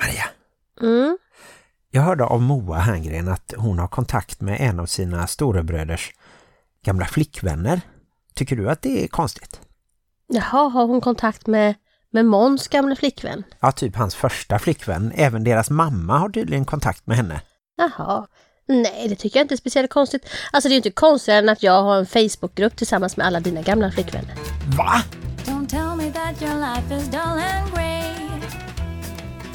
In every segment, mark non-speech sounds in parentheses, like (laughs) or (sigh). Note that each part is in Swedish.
Maria, Mm. jag hörde av Moa Herngren att hon har kontakt med en av sina storebröders gamla flickvänner. Tycker du att det är konstigt? Jaha, har hon kontakt med, med Måns gamla flickvän? Ja, typ hans första flickvän. Även deras mamma har tydligen kontakt med henne. Jaha. Nej, det tycker jag inte är speciellt konstigt. Alltså det är ju inte konstigt än att jag har en Facebookgrupp tillsammans med alla dina gamla flickvänner. Va? Don't tell me that your life is dull and grey.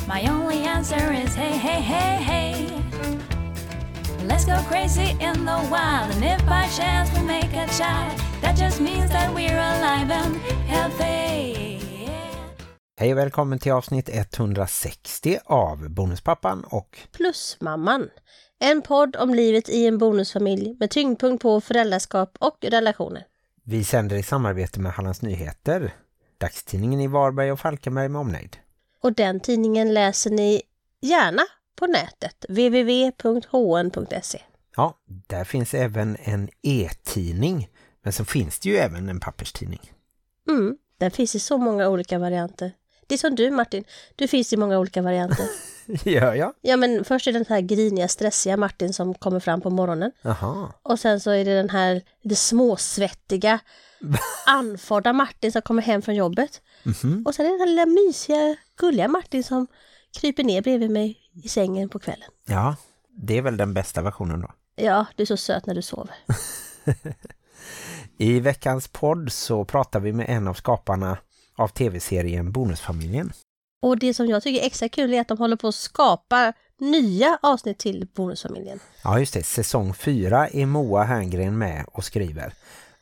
My only answer is hey, hey, hey, hey. Let's go crazy in the wild, and if by chance we make a child, that just means that we're alive and healthy. Hej och välkommen till avsnitt 160 av Bonuspappan och Plusmamman. En podd om livet i en bonusfamilj med tyngdpunkt på föräldraskap och relationer. vi sänder i samarbete med Hallands Nyheter, dagstidningen i Varberg och Falkenberg med omnejd. Och den tidningen läser ni gärna på nätet. www.hn.se Ja, där finns även en e-tidning, men så finns det ju även en papperstidning. Mm, den finns i så många olika varianter. Det är som du Martin, du finns i många olika varianter. (laughs) Gör jag? Ja men först är det den här griniga, stressiga Martin som kommer fram på morgonen. Jaha. Och sen så är det den här lite småsvettiga, (laughs) anförda Martin som kommer hem från jobbet. Mhm. Och sen är det den här lilla mysiga, gulliga Martin som kryper ner bredvid mig i sängen på kvällen. Ja, det är väl den bästa versionen då. Ja, du är så söt när du sover. (laughs) I veckans podd så pratar vi med en av skaparna av tv-serien Bonusfamiljen. Och det som jag tycker är extra kul är att de håller på att skapa nya avsnitt till Bonusfamiljen. Ja just det, säsong 4 är Moa Herngren med och skriver.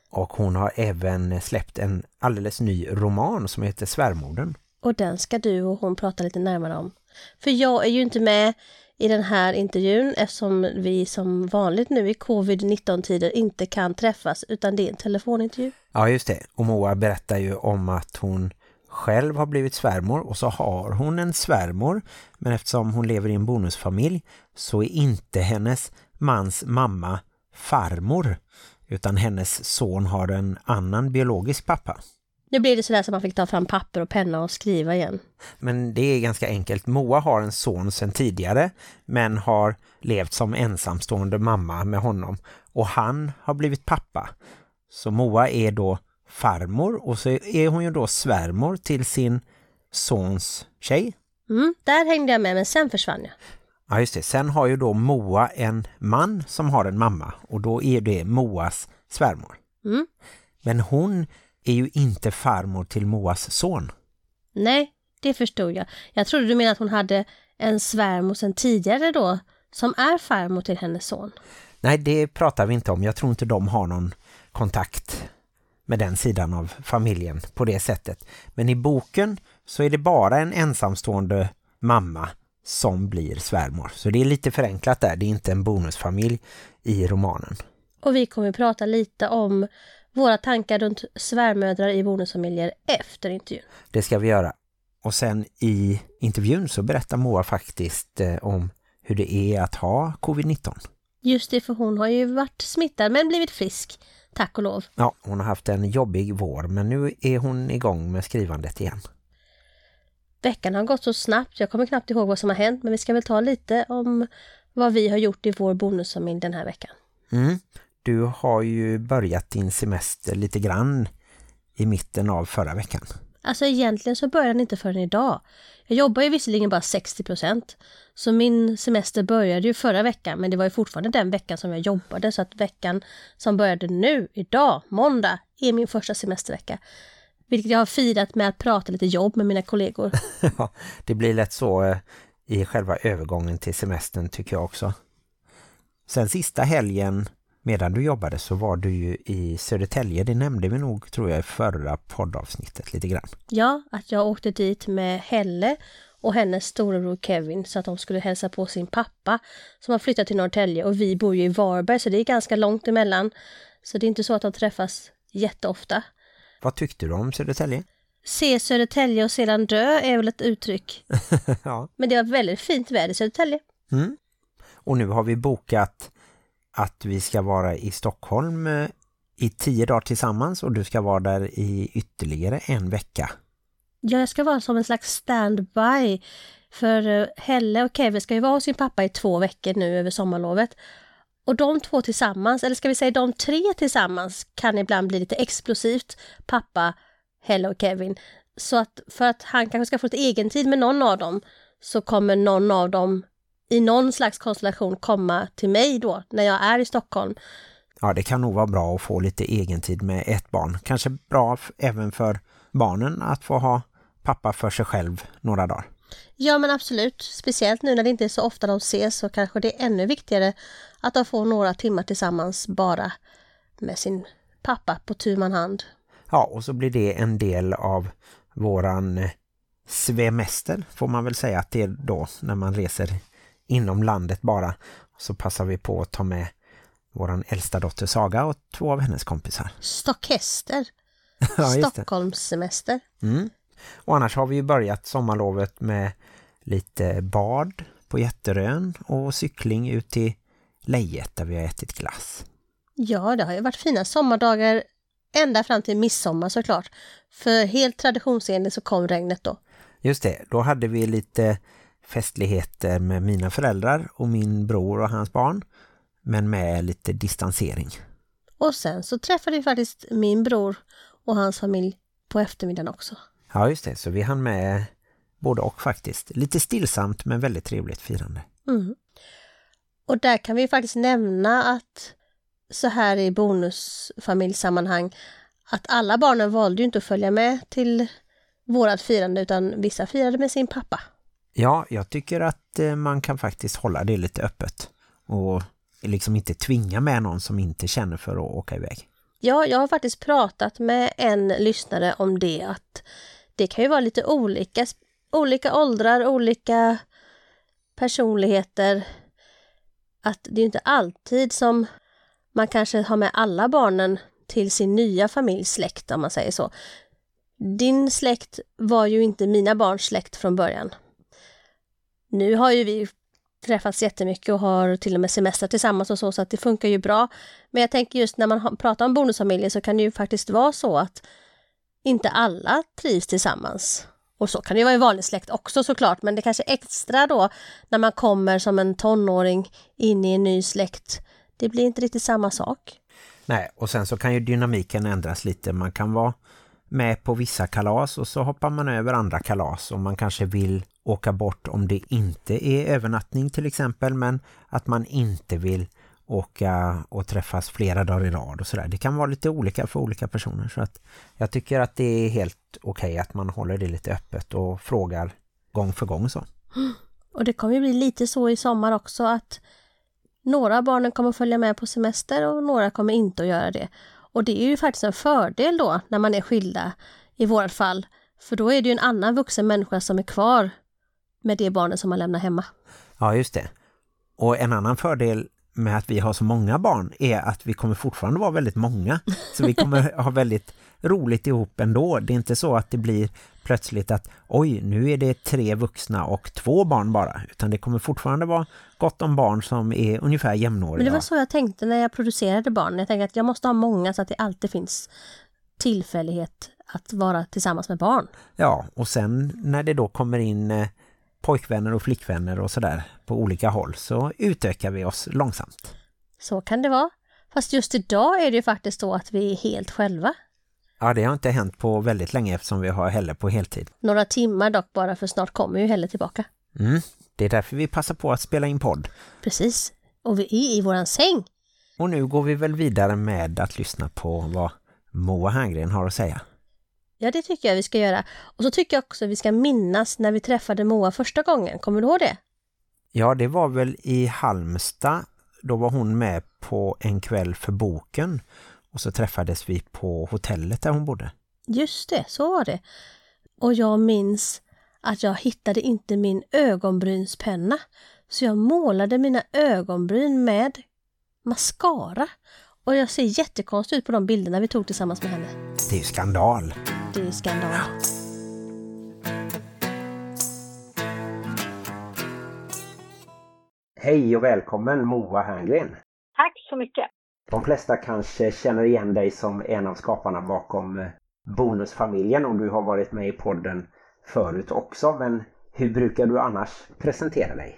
Och hon har även släppt en alldeles ny roman som heter Svärmorden. Och den ska du och hon prata lite närmare om. För jag är ju inte med i den här intervjun eftersom vi som vanligt nu i covid-19-tider inte kan träffas utan det är en telefonintervju. Ja just det, och Moa berättar ju om att hon själv har blivit svärmor och så har hon en svärmor. Men eftersom hon lever i en bonusfamilj så är inte hennes mans mamma farmor utan hennes son har en annan biologisk pappa. Nu blir det sådär som man fick ta fram papper och penna och skriva igen. Men det är ganska enkelt. Moa har en son sedan tidigare men har levt som ensamstående mamma med honom och han har blivit pappa. Så Moa är då farmor och så är hon ju då svärmor till sin sons tjej. Mm, där hängde jag med men sen försvann jag. Ja just det, sen har ju då Moa en man som har en mamma och då är det Moas svärmor. Mm. Men hon är ju inte farmor till Moas son. Nej, det förstod jag. Jag trodde du menade att hon hade en svärmor sen tidigare då som är farmor till hennes son. Nej, det pratar vi inte om. Jag tror inte de har någon kontakt med den sidan av familjen på det sättet. Men i boken så är det bara en ensamstående mamma som blir svärmor. Så det är lite förenklat där. Det är inte en bonusfamilj i romanen. Och vi kommer att prata lite om våra tankar runt svärmödrar i bonusfamiljer efter intervjun. Det ska vi göra. Och sen i intervjun så berättar Moa faktiskt eh, om hur det är att ha covid-19. Just det, för hon har ju varit smittad men blivit frisk. Tack och lov. Ja, hon har haft en jobbig vår men nu är hon igång med skrivandet igen. Veckan har gått så snabbt, jag kommer knappt ihåg vad som har hänt men vi ska väl ta lite om vad vi har gjort i vår bonusfamilj den här veckan. Mm. Du har ju börjat din semester lite grann i mitten av förra veckan. Alltså egentligen så börjar den inte förrän idag. Jag jobbar ju visserligen bara 60% så min semester började ju förra veckan men det var ju fortfarande den veckan som jag jobbade så att veckan som började nu, idag, måndag, är min första semestervecka. Vilket jag har firat med att prata lite jobb med mina kollegor. (laughs) Ja, det blir lätt så eh, i själva övergången till semestern tycker jag också. Sen sista helgen medan du jobbade så var du ju i Södertälje. Det nämnde vi nog tror jag i förra poddavsnittet lite grann. Ja, att jag åkte dit med Helle och hennes storebror Kevin så att de skulle hälsa på sin pappa som har flyttat till Norrtälje och vi bor ju i Varberg så det är ganska långt emellan. Så det är inte så att de träffas jätteofta. Vad tyckte du om Södertälje? Se Södertälje och sedan dö är väl ett uttryck. (laughs) ja. Men det var väldigt fint väder i Södertälje. Mm. Och nu har vi bokat att vi ska vara i Stockholm eh, i tio dagar tillsammans och du ska vara där i ytterligare en vecka. Ja, jag ska vara som en slags standby För eh, Helle och Kevin ska ju vara hos sin pappa i två veckor nu över sommarlovet. Och de två tillsammans, eller ska vi säga de tre tillsammans, kan ibland bli lite explosivt. Pappa, Helle och Kevin. Så att för att han kanske ska få lite egen tid med någon av dem så kommer någon av dem i någon slags konstellation komma till mig då när jag är i Stockholm. Ja, det kan nog vara bra att få lite egen tid med ett barn. Kanske bra även för barnen att få ha pappa för sig själv några dagar. Ja men absolut, speciellt nu när det inte är så ofta de ses så kanske det är ännu viktigare att de får några timmar tillsammans bara med sin pappa på tu man hand. Ja, och så blir det en del av våran eh, svemester får man väl säga att det är då när man reser inom landet bara. Så passar vi på att ta med våran äldsta dotter Saga och två av hennes kompisar. Stockhäster. (laughs) Ja. Stockholmssemester. Mm. Och annars har vi ju börjat sommarlovet med lite bad på Jätterön och cykling ut till Lejet där vi har ätit glass. Ja, det har ju varit fina sommardagar ända fram till midsommar såklart. För helt traditionsenligt så kom regnet då. Just det, då hade vi lite festligheter med mina föräldrar och min bror och hans barn. Men med lite distansering. Och sen så träffade vi faktiskt min bror och hans familj på eftermiddagen också. Ja just det, så vi hann med både och faktiskt. Lite stillsamt men väldigt trevligt firande. Mm. Och där kan vi faktiskt nämna att så här i bonusfamiljsammanhang att alla barnen valde ju inte att följa med till vårat firande utan vissa firade med sin pappa. Ja, jag tycker att eh, man kan faktiskt hålla det lite öppet och liksom inte tvinga med någon som inte känner för att åka iväg. Ja, jag har faktiskt pratat med en lyssnare om det att det kan ju vara lite olika, olika åldrar, olika personligheter. Att det är inte alltid som man kanske har med alla barnen till sin nya familjs släkt om man säger så. Din släkt var ju inte mina barns släkt från början. Nu har ju vi träffats jättemycket och har till och med semester tillsammans och så, så att det funkar ju bra. Men jag tänker just när man pratar om bonusfamiljer så kan det ju faktiskt vara så att inte alla trivs tillsammans. Och så kan det ju vara i vanlig släkt också såklart, men det kanske är extra då när man kommer som en tonåring in i en ny släkt. Det blir inte riktigt samma sak. Nej, och sen så kan ju dynamiken ändras lite. Man kan vara med på vissa kalas och så hoppar man över andra kalas och man kanske vill åka bort om det inte är övernattning till exempel men att man inte vill åka och träffas flera dagar i rad och sådär. Det kan vara lite olika för olika personer så att jag tycker att det är helt okej att man håller det lite öppet och frågar gång för gång så. (gasps) Och det kommer ju bli lite så i sommar också att några av barnen kommer följa med på semester och några kommer inte att göra det. Och det är ju faktiskt en fördel då när man är skilda i vårt fall. För då är det ju en annan vuxen människa som är kvar med det barnet som man lämnar hemma. Ja, just det. Och en annan fördel med att vi har så många barn är att vi kommer fortfarande vara väldigt många. Så vi kommer ha väldigt roligt ihop ändå. Det är inte så att det blir plötsligt att oj, nu är det tre vuxna och två barn bara. Utan det kommer fortfarande vara gott om barn som är ungefär jämnåriga. Men det var så jag tänkte när jag producerade barn. Jag tänkte att jag måste ha många så att det alltid finns tillfällighet att vara tillsammans med barn. Ja, och sen när det då kommer in eh, pojkvänner och flickvänner och sådär på olika håll så utökar vi oss långsamt. Så kan det vara. Fast just idag är det ju faktiskt så att vi är helt själva. Ja, det har inte hänt på väldigt länge eftersom vi har Helle på heltid. Några timmar dock bara för snart kommer ju Helle tillbaka. Mm, det är därför vi passar på att spela in podd. Precis. Och vi är i våran säng. Och nu går vi väl vidare med att lyssna på vad Moa Herngren har att säga. Ja, det tycker jag vi ska göra. Och så tycker jag också att vi ska minnas när vi träffade Moa första gången. Kommer du ihåg det? Ja, det var väl i Halmstad. Då var hon med på en kväll för boken. Och så träffades vi på hotellet där hon bodde. Just det, så var det. Och jag minns att jag hittade inte min ögonbrynspenna. Så jag målade mina ögonbryn med mascara. Och jag ser jättekonstigt ut på de bilderna vi tog tillsammans med henne. Det är ju skandal. Det är skandal. Hej och välkommen Moa Herngren. Tack så mycket. De flesta kanske känner igen dig som en av skaparna bakom eh, Bonusfamiljen och du har varit med i podden förut också. Men Hur brukar du annars presentera dig?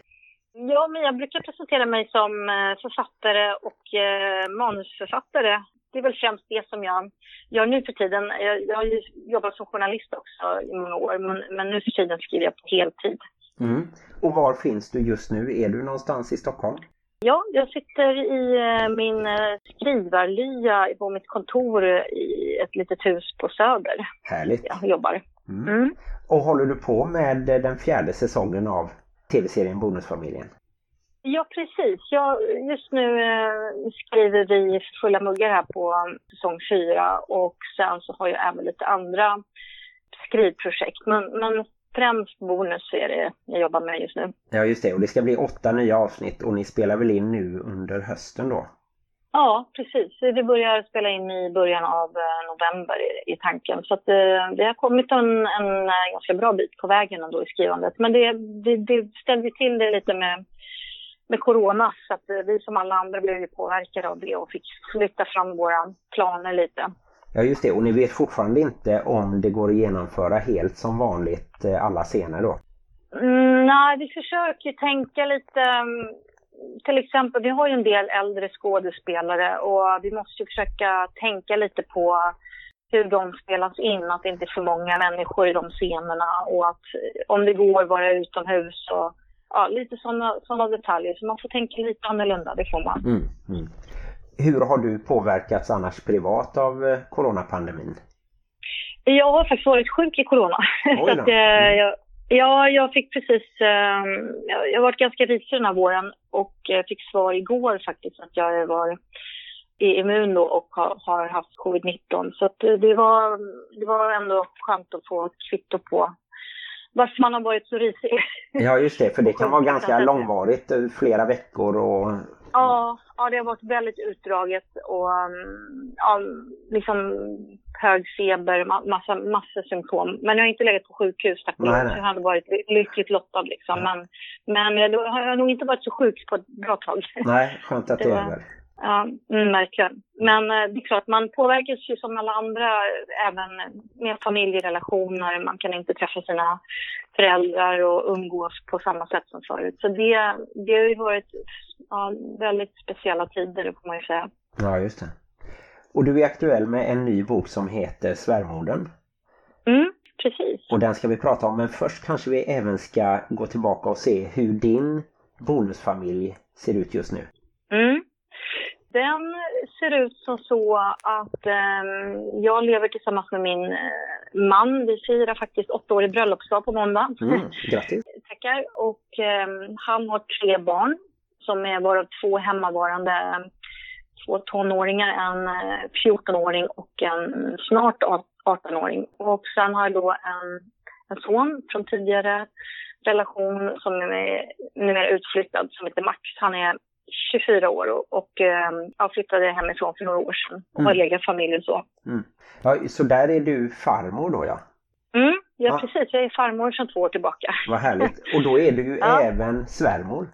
Ja, men jag brukar presentera mig som eh, författare och eh, manusförfattare. Det är väl främst det som jag gör nu för tiden. Jag, jag har ju jobbat som journalist också i många år, men, men nu för tiden skriver jag på heltid. Mm. Och var finns du just nu? Är du någonstans i Stockholm? Ja, jag sitter i eh, min eh, skrivarlya på mitt kontor i ett litet hus på Söder. Härligt. Jag jobbar. Mm. Mm. Och håller du på med den fjärde säsongen av tv-serien Bonusfamiljen? Ja, precis. Jag, just nu eh, skriver vi fulla muggar här på säsong fyra och sen så har jag även lite andra skrivprojekt. Men, men främst bonus är det jag jobbar med just nu. Ja just det, och det ska bli åtta nya avsnitt och ni spelar väl in nu under hösten då? Ja, precis. Vi börjar spela in i början av eh, november i, i tanken. Så att eh, det har kommit en, en eh, ganska bra bit på vägen ändå i skrivandet. Men det, det, det ställde till det lite med, med corona. Så att eh, vi som alla andra blev ju påverkade av det och fick flytta fram våra planer lite. Ja just det, och ni vet fortfarande inte om det går att genomföra helt som vanligt eh, alla scener då? Mm, nej, vi försöker tänka lite. mm, Till exempel, vi har ju en del äldre skådespelare och vi måste ju försöka tänka lite på hur de spelas in, att det inte är för många människor i de scenerna och att eh, om det går vara utomhus och ja, lite sådana såna detaljer. Så man får tänka lite annorlunda, det får man. Mm, mm. Hur har du påverkats annars privat av eh, coronapandemin? Jag har faktiskt varit sjuk i corona. (laughs) Så att, eh, jag, ja, jag fick precis... Eh, jag, har varit ganska risig den här våren och eh, fick svar igår faktiskt att jag var är immun då och har, haft covid-19. Så det, var, det var ändå skönt att få kvitto på varför man har varit så risig. Ja just det, för det kan vara ganska långvarigt, eh, flera veckor och... Ja, ja, det har varit väldigt utdraget och um, ja, liksom hög feber, ma- massa, massa symptom. Men jag har inte legat på sjukhus tack nej. så jag hade varit ly- lyckligt lottad liksom. Ja. Men, men då har jag nog inte varit så sjuk på ett bra tag. Nej, skönt att det Det är över. Ja, mm, verkligen. Men eh, det är klart, man påverkas ju som alla andra även med familjerelationer. Man kan inte träffa sina föräldrar och umgås på samma sätt som förut. Så det, det har ju varit ja, väldigt speciella tider, det får man ju säga. Ja just det. Och du är aktuell med en ny bok som heter Svärmodern. Mm, precis. Och den ska vi prata om men först kanske vi även ska gå tillbaka och se hur din bonusfamilj ser ut just nu. Mm. Den ser ut som så att ehm, jag lever tillsammans med min eh, man. Vi firar faktiskt åttaårig bröllopsdag på måndag. Mm, grattis! (laughs) Tackar. Och ehm, han har tre barn som är varav två hemmavarande. Två tonåringar, en eh, 14-åring och en snart 18-åring. Och sen har jag då en, en son från tidigare relation som är numera utflyttad som heter Max. Han är 24 år och, och eh, jag flyttade hemifrån för några år sedan och har Mm. egen familj och så. Mm. Ja, så där är du farmor då ja. Mm, ja, Ja. precis. Jag är farmor sedan två år tillbaka. Vad härligt. (laughs) Och då är du Ja. även svärmor.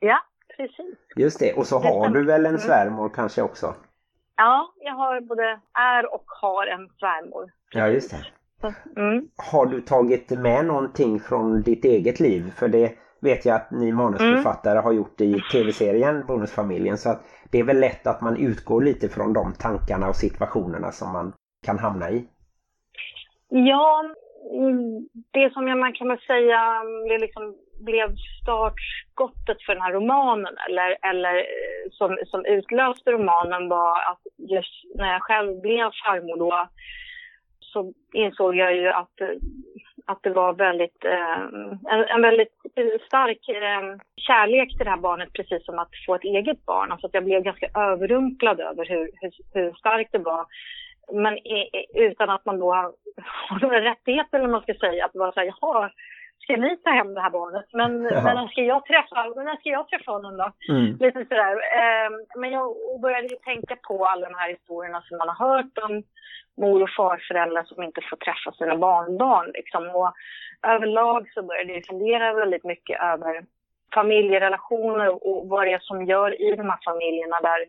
Ja, precis. Just det. Och så har du väl en Mm. svärmor kanske också? Ja, jag har både är och har en svärmor. Ja, just det. Mm. Har du tagit med någonting från ditt eget liv? För det vet jag att ni manusförfattare har gjort i tv-serien Bonusfamiljen. Så att det är väl lätt att man utgår lite från de tankarna och situationerna som man kan hamna i. Ja, mm, det som jag, man kan väl säga blev, liksom, blev startskottet för den här romanen eller, eller eh, som, som utlöste romanen var att just när jag själv blev farmor då så insåg jag ju att, eh, att det var väldigt, eh, en, en väldigt stark eh, kärlek till det här barnet precis som att få ett eget barn. Alltså att jag blev ganska överrumplad över hur, hur, hur starkt det var. Men i, utan att man då har, (laughs) några rättigheter eller vad man ska säga. Att vara såhär, jaha, ska ni ta hem det här barnet? Men, (laughs) Ja. men när ska jag träffa, men när ska jag träffa honom då? Mm. Lite sådär. Eh, men jag började ju tänka på alla de här historierna som man har hört om mor och farföräldrar som inte får träffa sina barnbarn. Liksom. Och överlag så började jag fundera väldigt mycket över familjerelationer och vad det är som gör i de här familjerna där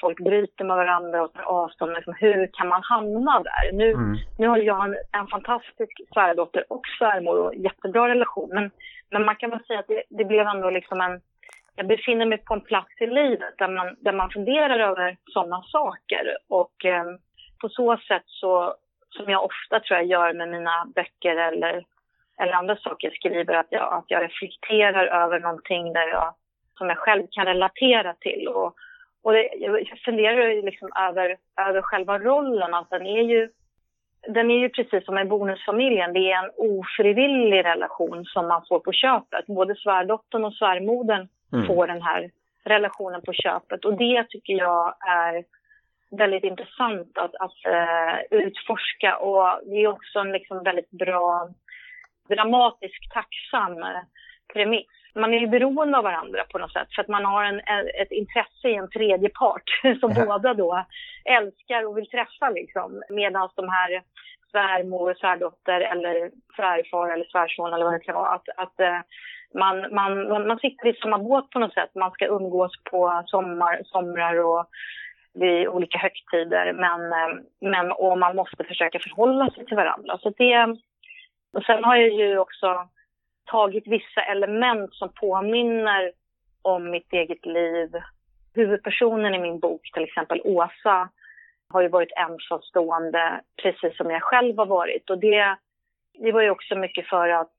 folk bryter med varandra och tar avstånd. Liksom, hur kan man hamna där? Nu, Mm. nu har jag en, en fantastisk svärdotter och svärmor och jättebra relation. Men, men man kan väl säga att det, det blev ändå liksom en... Jag befinner mig på en plats i livet där man, där man funderar över sådana saker. Och eh, på så sätt så, som jag ofta tror jag gör med mina böcker eller, eller andra saker jag skriver, att jag, att jag reflekterar över någonting där jag, som jag själv kan relatera till. Och, och det, jag funderar ju liksom över, över själva rollen, att den är ju den är ju precis som i bonusfamiljen, det är en ofrivillig relation som man får på köpet. Både svärdottern och svärmodern Mm. får den här relationen på köpet. Och det tycker jag är väldigt intressant att, att eh, utforska. Och det är också en liksom väldigt bra, dramatisk, tacksam eh, premiss. Man är ju beroende av varandra på något sätt för att man har en, ett intresse i en tredje part (laughs) som Ja. båda då älskar och vill träffa liksom. Medan de här svärmor, svärdotter eller svärfar eller svärson eller vad det kan vara. Att, att eh, man, man, man man sitter i samma båt på något sätt. Man ska umgås på sommar, somrar och vid olika högtider. Men, eh, men och man måste försöka förhålla sig till varandra. Så det, och sen har jag ju också tagit vissa element som påminner om mitt eget liv. Huvudpersonen i min bok, till exempel Åsa, har ju varit ensamstående precis som jag själv har varit. Och det, det var ju också mycket för att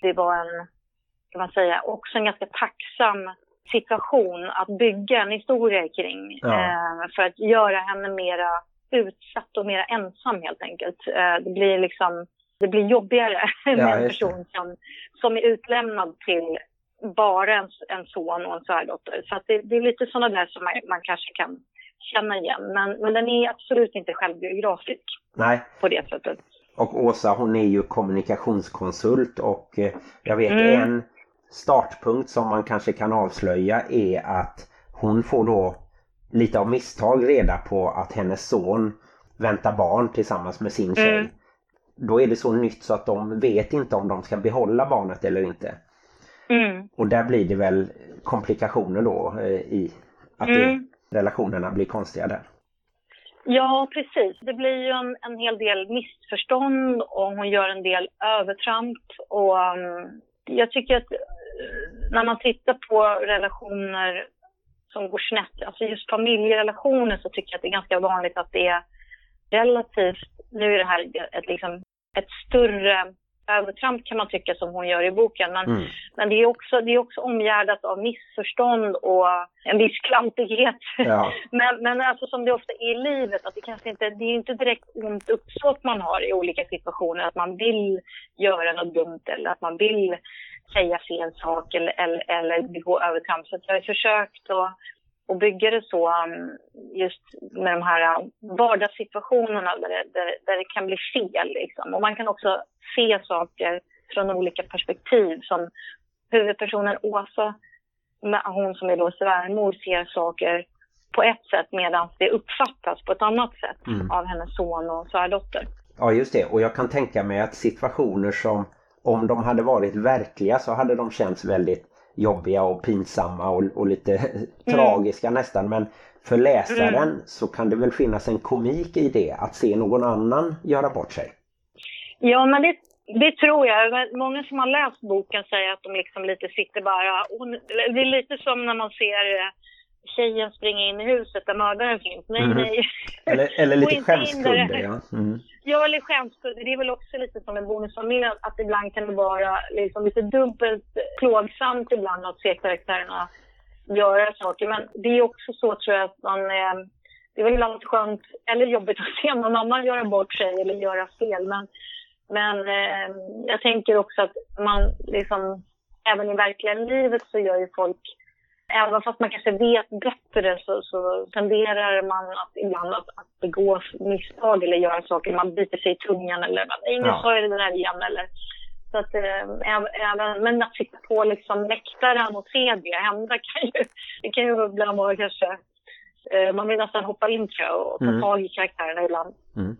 det var en, kan man säga, också en ganska tacksam situation att bygga en historia kring. Ja. Eh, för att göra henne mera utsatt och mera ensam helt enkelt. Eh, det blir liksom, det blir jobbigare (laughs) med en person som, som är utlämnad till bara en, en son och en svärdotter. Så det, det är lite sådana där som man, man kanske kan känna igen. Men, men den är absolut inte självbiografisk Nej, på det sättet. och Åsa hon är ju kommunikationskonsult och eh, jag vet Mm. en startpunkt som man kanske kan avslöja är att hon får då lite av misstag reda på att hennes son väntar barn tillsammans med sin tjej. Mm. Då är det så nytt så att de vet inte om de ska behålla barnet eller inte. Mm. Och där blir det väl komplikationer då eh, i att Mm. det, relationerna blir konstiga där. Ja, precis. Det blir ju en, en hel del missförstånd och hon gör en del övertramp. Och um, jag tycker att eh, när man tittar på relationer som går snett, alltså just familjerelationer, så tycker jag att det är ganska vanligt att det är relativt, nu är det här ett, liksom, ett större övertramp kan man tycka som hon gör i boken. Men Mm. men det är, också, det är också omgärdat av missförstånd och en viss klantighet. Ja. (laughs) Men, men alltså som det ofta är i livet, att det kanske inte, det är inte direkt ont uppsåt man har i olika situationer. Att man vill göra något dumt eller att man vill säga fel sak eller, eller, eller begå övertramp. Så jag har försökt att, att bygga det så um, just med de här um, vardagssituationerna där det, där, där det kan bli fel. Liksom. Och man kan också se saker från olika perspektiv. Som huvudpersonen Åsa, hon som är då svärmor, ser saker på ett sätt medan det uppfattas på ett annat sätt Mm. av hennes son och svärdotter. Ja just det och jag kan tänka mig att situationer som om de hade varit verkliga så hade de känts väldigt jobbiga och pinsamma och, och lite (laughs) tragiska nästan men för läsaren så kan det väl finnas en komik i det att se någon annan göra bort sig. Ja, men det, det tror jag. Många som har läst boken säger att de liksom lite sitter bara... Det är lite som när man ser eh, tjejen springa in i huset där mördaren finns. Nej, Mhm. nej. Eller, eller lite där. ja. Mm. Ja, eller skämskudde. Det är väl också lite som en bonusfamilj att ibland kan det vara liksom lite dubbelt plågsamt ibland att se karaktärerna göra saker. Men det är också så tror jag att man... Eh, det är väl ibland skönt eller jobbigt (laughs) att se någon annan göra bort sig eller göra fel. Men, men eh, jag tänker också att man liksom... Även i verkliga livet så gör ju folk Även fast man kanske vet bättre så, så tenderar man att ibland att, att begå misstag eller göra saker. Man biter sig i tungan eller nej nu Ja. sa jag det där igen. Eller, så att, äv- även, men att sitta på liksom läktaren och se det hända kan ju, det kan ju ibland vara kanske eh, man vill nästan hoppa in tror jag och ta Mm. tag i karaktärerna ibland. Mm.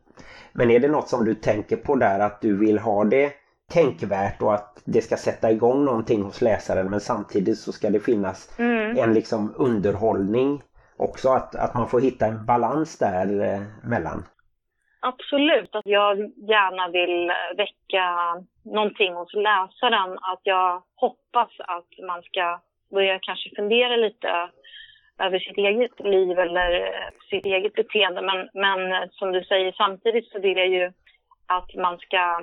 Men är det något som du tänker på där att du vill ha det tänkvärt och att det ska sätta igång någonting hos läsaren men samtidigt så ska det finnas Mm. en liksom underhållning också att, att man får hitta en balans där eh, mellan. Absolut, att jag gärna vill väcka någonting hos läsaren. Att jag hoppas att man ska börja kanske fundera lite över sitt eget liv eller sitt eget beteende. Men, men som du säger, samtidigt så vill jag ju att man ska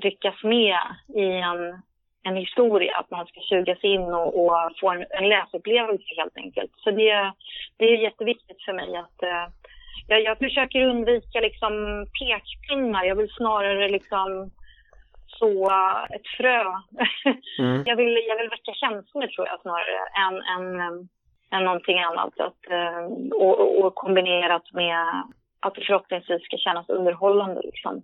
ryckas med i en, en historia, att man ska sugas in och, och få en, en läsupplevelse helt enkelt. Så det, det är jätteviktigt för mig att eh, jag, jag försöker undvika liksom pekpinnar. Jag vill snarare liksom så ett frö. (laughs) Mm. jag, vill, jag vill väcka känslor tror jag snarare än, än, än någonting annat. Att, eh, och, och kombinerat med att det förhoppningsvis ska kännas underhållande. Liksom.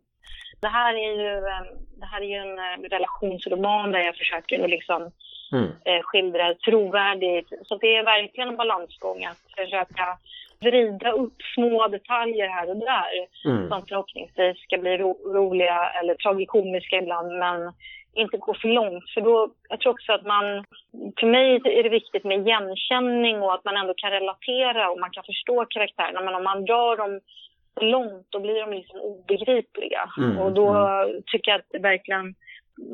Det här är ju, eh, det här är ju en eh, relationsroman där jag försöker liksom mm. skildra trovärdigt. Så det är verkligen en balansgång att försöka vrida upp små detaljer här och där mm. som förhoppningsvis ska bli ro roliga eller tragikomiska ibland men inte gå för långt. För då, jag tror också att man, för mig är det viktigt med igenkänning och att man ändå kan relatera och man kan förstå karaktärerna. Men om man drar dem långt då blir de liksom obegripliga. Mm. Och då mm. tycker jag att det verkligen,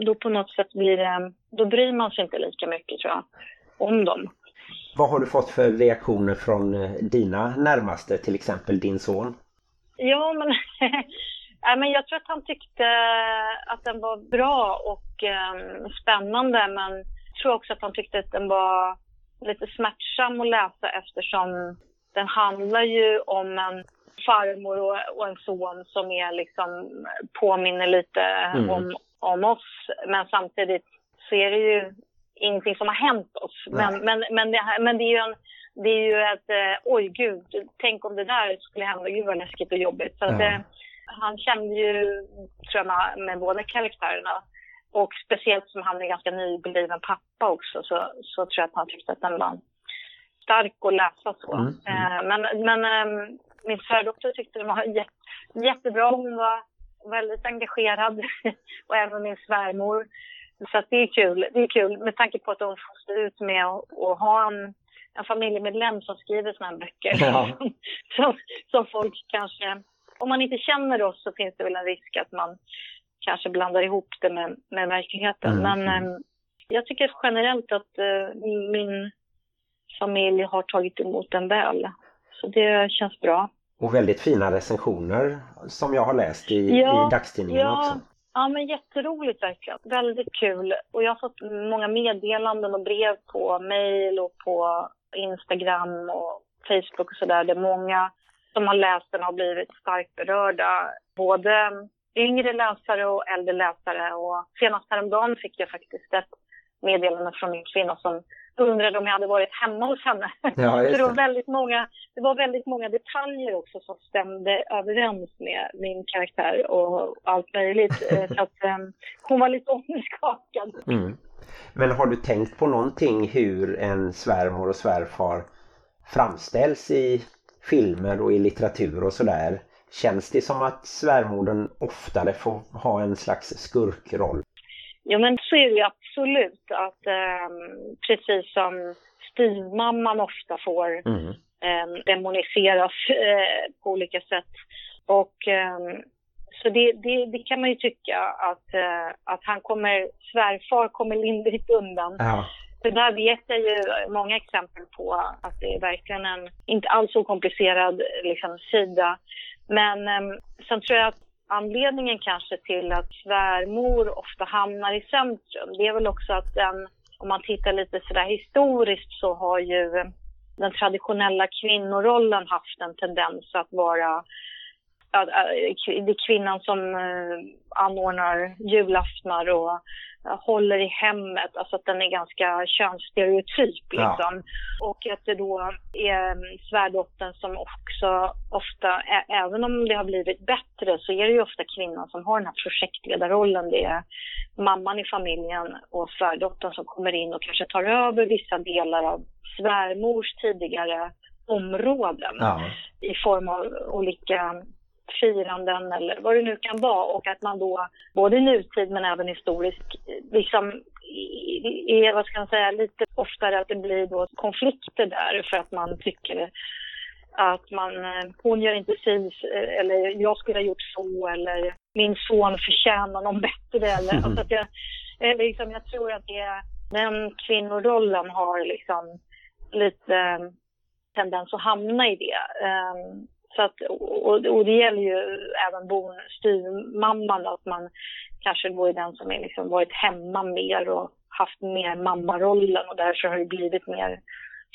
då på något sätt blir det, då bryr man sig inte lika mycket tror jag om dem. Vad har du fått för reaktioner från eh, dina närmaste, till exempel din son? Ja, men, (laughs) ja, men jag tror att han tyckte att den var bra och um, spännande, men jag tror också att han tyckte att den var lite smärtsam att läsa eftersom den handlar ju om en farmor och, och en son som är liksom påminner lite mm. om, om oss. Men samtidigt så är det ju ingenting som har hänt oss. Men, men, men, det, men det är ju en, det är ju ett, eh, oj gud, tänk om det där skulle hända, gud vad läskigt och jobbigt. Så ja. att, eh, han kände ju, tror jag, med båda karaktärerna. Och speciellt som han är ganska nybliven pappa också så, så tror jag att han tyckte att den var stark att läsa så. Mm, mm. Eh, men men eh, min svärdotter tyckte den var jätte, jättebra. Hon var väldigt engagerad (laughs) och även min svärmor. Så det är kul. Det är kul med tanke på att hon får stå ut med att ha en, en familjemedlem som skriver såna här böcker. Ja. (laughs) som, som folk kanske... Om man inte känner oss så finns det väl en risk att man kanske blandar ihop det med, med verkligheten. Mm. Men mm. jag tycker generellt att äh, min familj har tagit emot den väl. Så det känns bra. Och väldigt fina recensioner som jag har läst i, ja, i dagstidningen ja, också. Ja, men jätteroligt verkligen. Väldigt kul. Och jag har fått många meddelanden och brev på mail och på Instagram och Facebook och sådär. Där många som har läst den har blivit starkt berörda. Både yngre läsare och äldre läsare. Och senast häromdagen fick jag faktiskt ett meddelande från min kvinna som undrade om jag hade varit hemma hos henne. Ja, det. var väldigt många, det var väldigt många detaljer också som stämde överens med min karaktär och allt möjligt. (laughs) Eh, så att um, hon var lite ångestskakad. Mm. Men har du tänkt på någonting hur en svärmor och svärfar framställs i filmer och i litteratur och sådär? Känns det som att svärmodern oftare får ha en slags skurkroll? Jo men så är det absolut att eh, precis som styvmamman ofta får mm. eh, demoniseras eh, på olika sätt. Och ehm, så det, det, det, kan man ju tycka att, eh, att han kommer, svärfar kommer lindrigt undan. Ja. Så där vet jag ju många exempel på att det är verkligen en inte alls så komplicerad liksom, sida. Men eh, sen tror jag att anledningen kanske till att svärmor ofta hamnar i centrum, det är väl också att den, om man tittar lite sådär historiskt så har ju den traditionella kvinnorollen haft en tendens att vara det är kvinnan som eh, anordnar julaftnar och håller i hemmet, alltså att den är ganska könsstereotyp liksom. Ja. Och att det då är mm, svärdottern som också ofta, även om det har blivit bättre så är det ju ofta kvinnan som har den här projektledarrollen. Det är mamman i familjen och svärdottern som kommer in och kanske tar över vissa delar av svärmors tidigare områden ja. i form av olika firanden eller vad det nu kan vara och att man då både i nutid men även historiskt liksom är, vad ska man säga, lite oftare att det blir då konflikter där för att man tycker att man, eh, hon gör inte si, eller jag skulle ha gjort så, eller min son förtjänar någon bättre. Eller, mm. alltså att jag, liksom, jag tror att det, den kvinnorollen har liksom lite tendens att hamna i det. Um, så att, och, och, det gäller ju även styvmamman, att man kanske då är den som är liksom varit hemma mer och haft mer mammarollen och därför har det blivit mer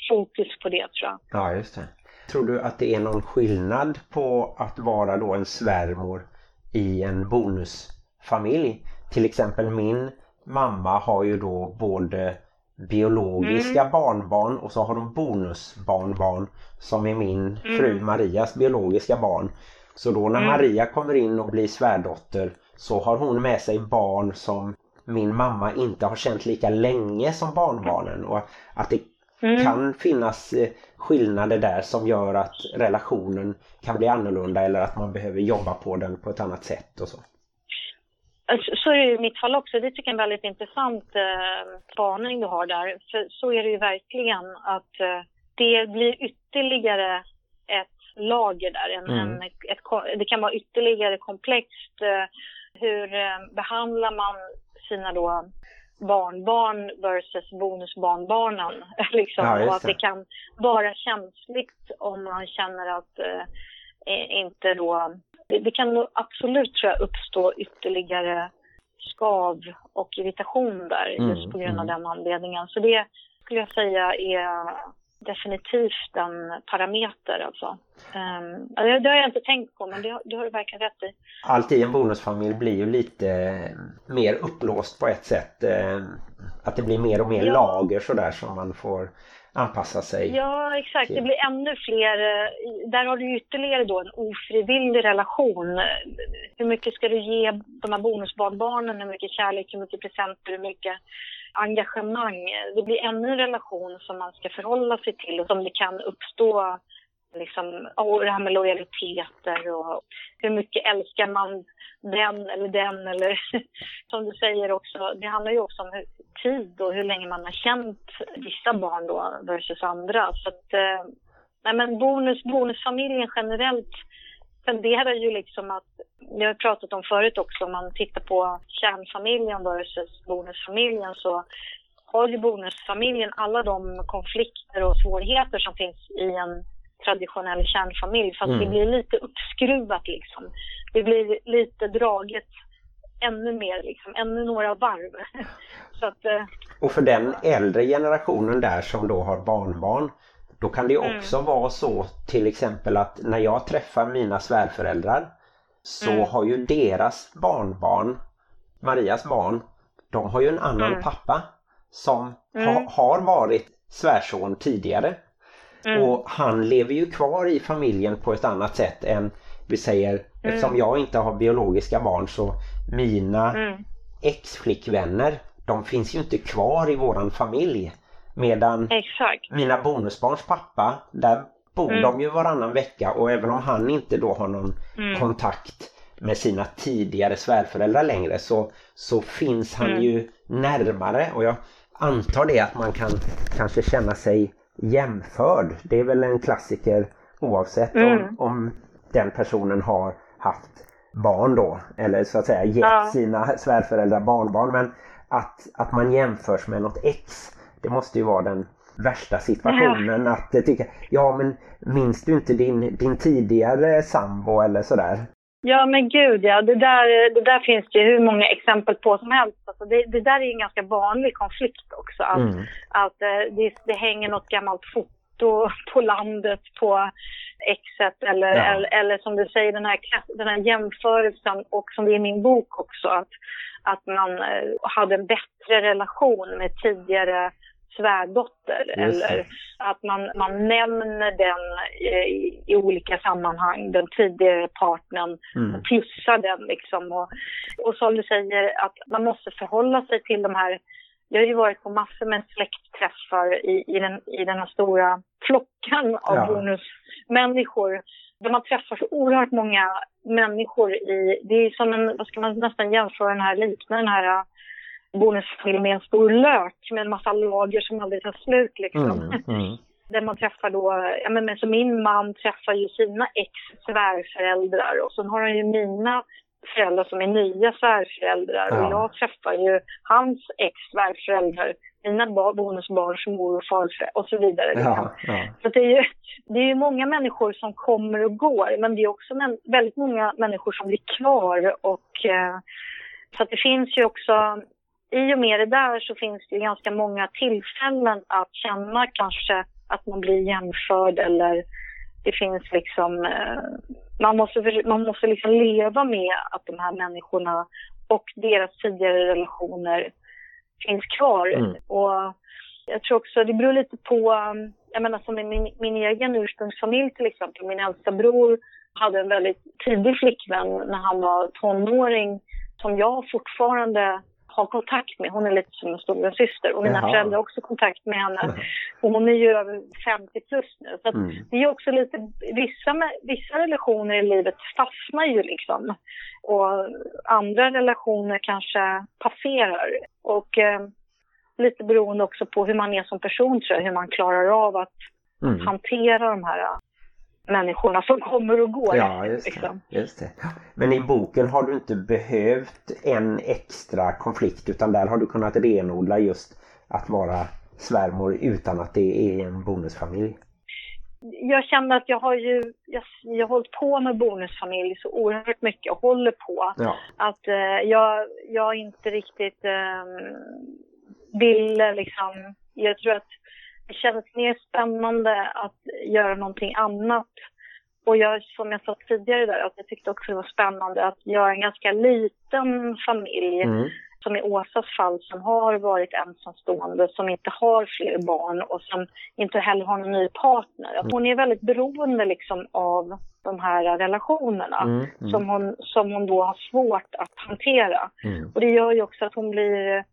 fokus på det tror jag. Ja, just det. Tror du att det är någon skillnad på att vara då en svärmor i en bonusfamilj? Till exempel min mamma har ju då både biologiska mm. barnbarn och så har de bonusbarnbarn som är min mm. fru Marias biologiska barn. Så då när mm. Maria kommer in och blir svärdotter så har hon med sig barn som min mamma inte har känt lika länge som barnbarnen och att det mm. kan finnas eh, skillnader där som gör att relationen kan bli annorlunda eller att man behöver jobba på den på ett annat sätt och så. Alltså, så är det i mitt fall också. Det tycker jag är en väldigt intressant eh, spaning du har där. För så är det ju verkligen att eh, det blir ytterligare ett lager där. En, mm. en, ett, det kan vara ytterligare komplext. Eh, hur eh, behandlar man sina då barnbarn versus bonusbarnbarnen? (laughs) liksom. Ja, och att det kan vara känsligt om man känner att eh, inte då det, kan absolut tror jag uppstå ytterligare skav och irritation där mm, just på grund av mm. den anledningen. Så det skulle jag säga är definitivt en parameter alltså. Um, det, har jag inte tänkt på men det, det har du verkligen rätt i. Allt i en bonusfamilj blir ju lite mer upplåst på ett sätt. Att det blir mer och mer ja. lager sådär som man får anpassa sig. Ja, exakt. Till. Det blir ännu fler. Eh, där har du ytterligare då en ofrivillig relation. Hur mycket ska du ge de här bonusbarnbarnen? Hur mycket kärlek, hur mycket presenter, hur mycket engagemang? Det blir ännu en relation som man ska förhålla sig till och som det kan uppstå liksom, och det här med lojaliteter och hur mycket älskar man den eller den eller (laughs) som du säger också, det handlar ju också om hur, tid och hur länge man har känt vissa barn då versus andra. Så att, eh, nej men bonus, bonusfamiljen generellt tenderar ju liksom att, det har pratat om förut också, om man tittar på kärnfamiljen versus bonusfamiljen så har ju bonusfamiljen alla de konflikter och svårigheter som finns i en traditionell kärnfamilj fast mm. det blir lite uppskruvat liksom. Det blir lite draget ännu mer liksom, ännu några varv. (laughs) Så att, eh, och för den äldre generationen där som då har barnbarn då kan det mm. också mm. vara så till exempel att när jag träffar mina svärföräldrar så mm. har ju deras barnbarn, Marias barn, de har ju en annan mm. pappa som ha, mm. har varit svärson tidigare. Mm. Och han lever ju kvar i familjen på ett annat sätt än vi säger, eftersom jag inte har biologiska barn så mina ex-flickvänner de finns ju inte kvar i våran familj. Medan Exakt. mina bonusbarns pappa, där bor mm. de ju varannan vecka och även om han inte då har någon mm. kontakt med sina tidigare svärföräldrar längre så, så finns han mm. ju närmare och jag antar det att man kan kanske känna sig jämförd. Det är väl en klassiker oavsett om, mm. om den personen har haft barn då eller så att säga gett ja. sina svärföräldrar barnbarn men att, att man jämförs med något ex. Det måste ju vara den värsta situationen ja. att tycka, ja men minns du inte din, din tidigare sambo eller sådär? Ja men gud ja, det där, det där finns det ju hur många exempel på som helst. Alltså det, det där är en ganska vanlig konflikt också. Att, mm. att eh, det, det hänger något gammalt foto (laughs) på landet på exet eller, ja. eller, eller, som du säger den här, den här jämförelsen och som det är i min bok också att att man eh, hade en bättre relation med tidigare svärdotter eller att man, man nämner den i, i olika sammanhang, den tidigare partnern, mm. plussar den liksom. Och, och som du säger, att man måste förhålla sig till de här jag har ju varit på massor med släktträffar i, i, den, i den här stora flockan av ja. bonusmänniskor där man träffar så oerhört många människor i, det är som en, vad ska man nästan jämföra den här, likna den här bonusfamilj med en stor lök med en massa lager som aldrig tar slut liksom. Mm, mm. (laughs) Där man träffar då, ja men, men så min man träffar ju sina ex svärföräldrar och sen har han ju mina föräldrar som är nya svärföräldrar Ja. och jag träffar ju hans ex svärföräldrar, mina ba- bonusbarns mor och farfar och så vidare. liksom. Ja, ja. Så det är, ju, det är många människor som kommer och går, men det är också väldigt många människor som blir kvar. Och, eh, så det finns ju också, i och med det där så finns det ju ganska många tillfällen att känna kanske att man blir jämförd eller det finns liksom, eh, man måste, man måste liksom leva med att de här människorna och deras tidigare relationer finns kvar. Mm. Och jag tror också det beror lite på, um, jag menar som i min, min egen ursprungsfamilj till exempel. Min äldsta bror hade en väldigt tidig flickvän när han var tonåring som jag fortfarande har kontakt med. Hon är lite som en stora syster och mina Jaha. föräldrar har också kontakt med henne. Och hon är ju över 50 plus nu. Så Mm. det är också lite, vissa, med- vissa relationer i livet fastnar ju liksom. Och andra relationer kanske passerar. Och eh, lite beroende också på hur man är som person tror jag, hur man klarar av att Mm. hantera de här människorna som kommer och går. Ja, just det. liksom. just det. Men i boken har du inte behövt en extra konflikt utan där har du kunnat renodla just att vara svärmor utan att det är en bonusfamilj. jag känner att jag har ju, jag, jag har hållit på med bonusfamilj så oerhört mycket och håller på. Ja. Att eh, jag, jag inte riktigt eh, ville liksom, jag tror att det kändes mer spännande att göra någonting annat. Och jag, som jag sa tidigare där, att jag tyckte också det var spännande att jag är en ganska liten familj Mm. som i Åsas fall som har varit ensamstående, som inte har fler barn och som inte heller har någon ny partner. Att hon är väldigt beroende liksom av de här relationerna Mm. Mm. som, hon, som hon då har svårt att hantera. Mm. Och det gör ju också att hon blir,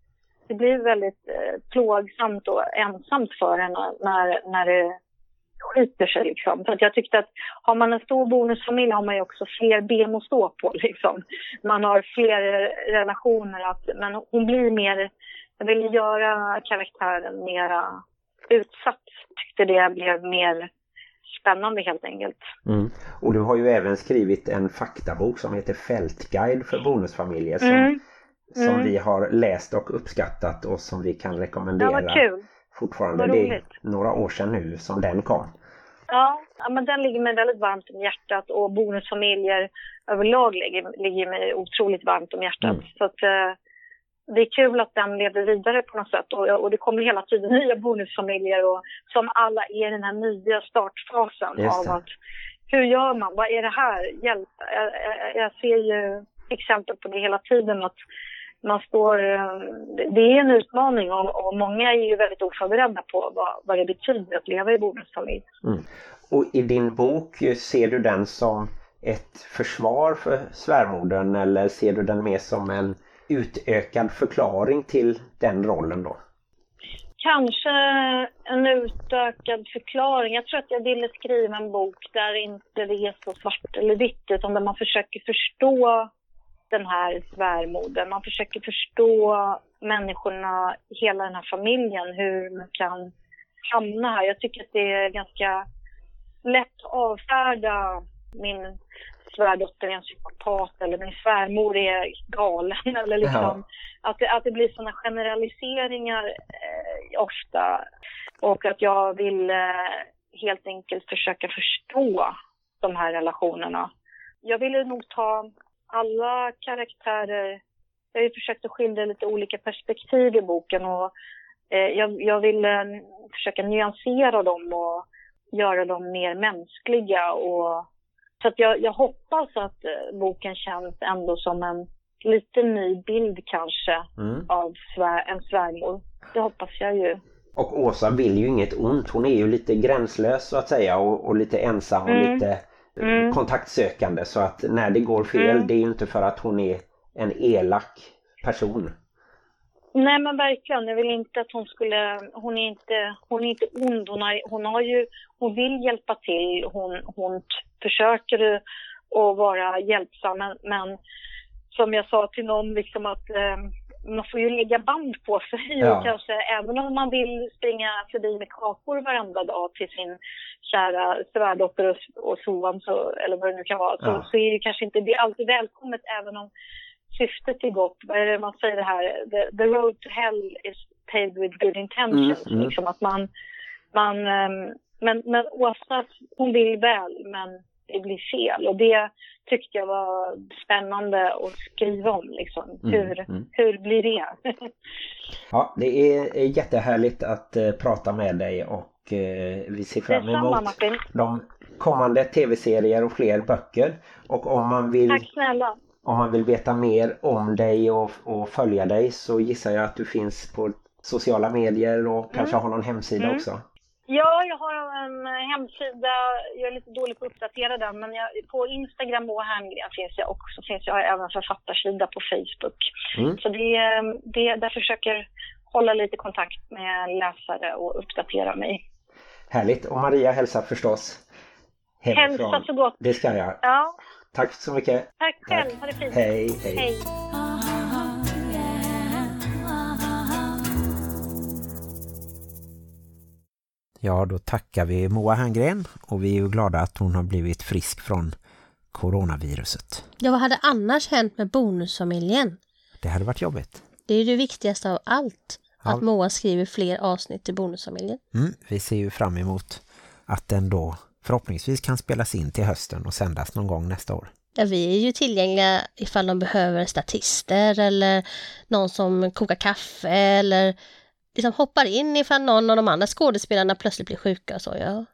det blir väldigt eh, plågsamt och ensamt för henne när, när det skiter sig liksom. Så att jag tyckte att har man en stor bonusfamilj har man ju också fler ben att stå på (laughs) liksom. Man har fler relationer att, men hon blir mer, jag ville göra karaktären mera utsatt. Tyckte det blev mer spännande helt enkelt. Mm. Och du har ju även skrivit en faktabok som heter Fältguide för bonusfamiljer som, Mm. Som Mm. vi har läst och uppskattat och som vi kan Det rekommendera var kul. fortfarande. Det är några år sedan nu som den kom. Ja, men den ligger mig väldigt varmt om hjärtat och bonusfamiljer överlag ligger, ligger mig otroligt varmt om hjärtat. Mm. Så att, eh, det är kul att den lever vidare på något sätt och, och det kommer hela tiden nya bonusfamiljer och som alla är i den här nya startfasen det. av att hur gör man? Vad är det här? Hjälp! Jag, jag, jag ser ju exempel på det hela tiden att man står, eh, det är en utmaning och, och många är ju väldigt oförberedda på vad, vad det betyder att leva i bonusfamilj. Mm. Och i din bok eh, ser du den som ett försvar för svärmodern eller ser du den mer som en utökad förklaring till den rollen då? Kanske en utökad förklaring. Jag tror att jag ville skriva en bok där inte det är så svart eller vitt utan där man försöker förstå den här svärmodern. Man försöker förstå människorna, hela den här familjen, hur man kan hamna här. Jag tycker att det är ganska lätt att avfärda min svärdotter är en psykopat eller min svärmor är galen (laughs) eller liksom att, det, att det blir sådana generaliseringar eh, ofta och att jag vill eh, helt enkelt försöka förstå de här relationerna. Jag ville nog ta alla karaktärer, jag har ju försökt att skildra lite olika perspektiv i boken och eh, jag, jag vill eh, försöka nyansera dem och göra dem mer mänskliga och så att jag, jag hoppas att eh, boken känns ändå som en lite ny bild kanske Mm. av svär, en svärmor. Det hoppas jag ju. Och Åsa vill ju inget ont. Hon är ju lite gränslös så att säga och, och lite ensam och Mm. lite Mm. kontaktsökande. Så att när det går fel Mm. det är ju inte för att hon är en elak person. Nej men verkligen, jag vill inte att hon skulle, hon är inte, hon är inte ond, hon har, hon har ju, hon vill hjälpa till, hon, hon försöker att vara hjälpsam men, men som jag sa till någon liksom att eh, man får ju lägga band på sig Ja. och kanske även om man vill springa förbi med kakor varenda dag till sin kära svärdotter och, och son så, eller vad det nu kan vara så, Ja. så är ju kanske inte det alltid välkommet även om syftet är gott. Är det man säger det här? The, the road to hell is paved with good intentions. Mm, mm. Liksom att man, man ehm, men, men Åsa hon vill väl men det blir fel och det tyckte jag var spännande att skriva om liksom. Mm, Hur, mm. hur blir det? (laughs) Ja, det är är jättehärligt att eh, prata med dig och eh, vi ser fram emot Martin. de kommande tv-serier och fler böcker. Och om man vill, Tack snälla. om man vill veta mer om dig och, och följa dig så gissar jag att du finns på sociala medier och kanske har någon hemsida Mm. också. Ja, jag har en eh, hemsida. Jag är lite dålig på att uppdatera den, men jag, på Instagram och Herngren finns jag också. Finns jag även författarsida på Facebook. Mm. Så det, eh, det, där försöker hålla lite kontakt med läsare och uppdatera mig. Härligt. Och Maria hälsar förstås hemifrån. Hälsa så gott. Det ska jag. Ja, Tack så mycket. tack själv. Ha det fint. Hej, hej. Hej. Ja, då tackar vi Moa Herngren och vi är ju glada att hon har blivit frisk från coronaviruset. Ja, vad hade annars hänt med bonusfamiljen? Det hade varit jobbigt. Det är det viktigaste av allt. Ja. Att Moa skriver fler avsnitt till bonusfamiljen. Mm, vi ser ju fram emot att den då förhoppningsvis kan spelas in till hösten och sändas någon gång nästa år. Ja, vi är ju tillgängliga ifall de behöver statister eller någon som kokar kaffe eller liksom hoppar in ifall någon av de andra skådespelarna plötsligt blir sjuka och så. Ja,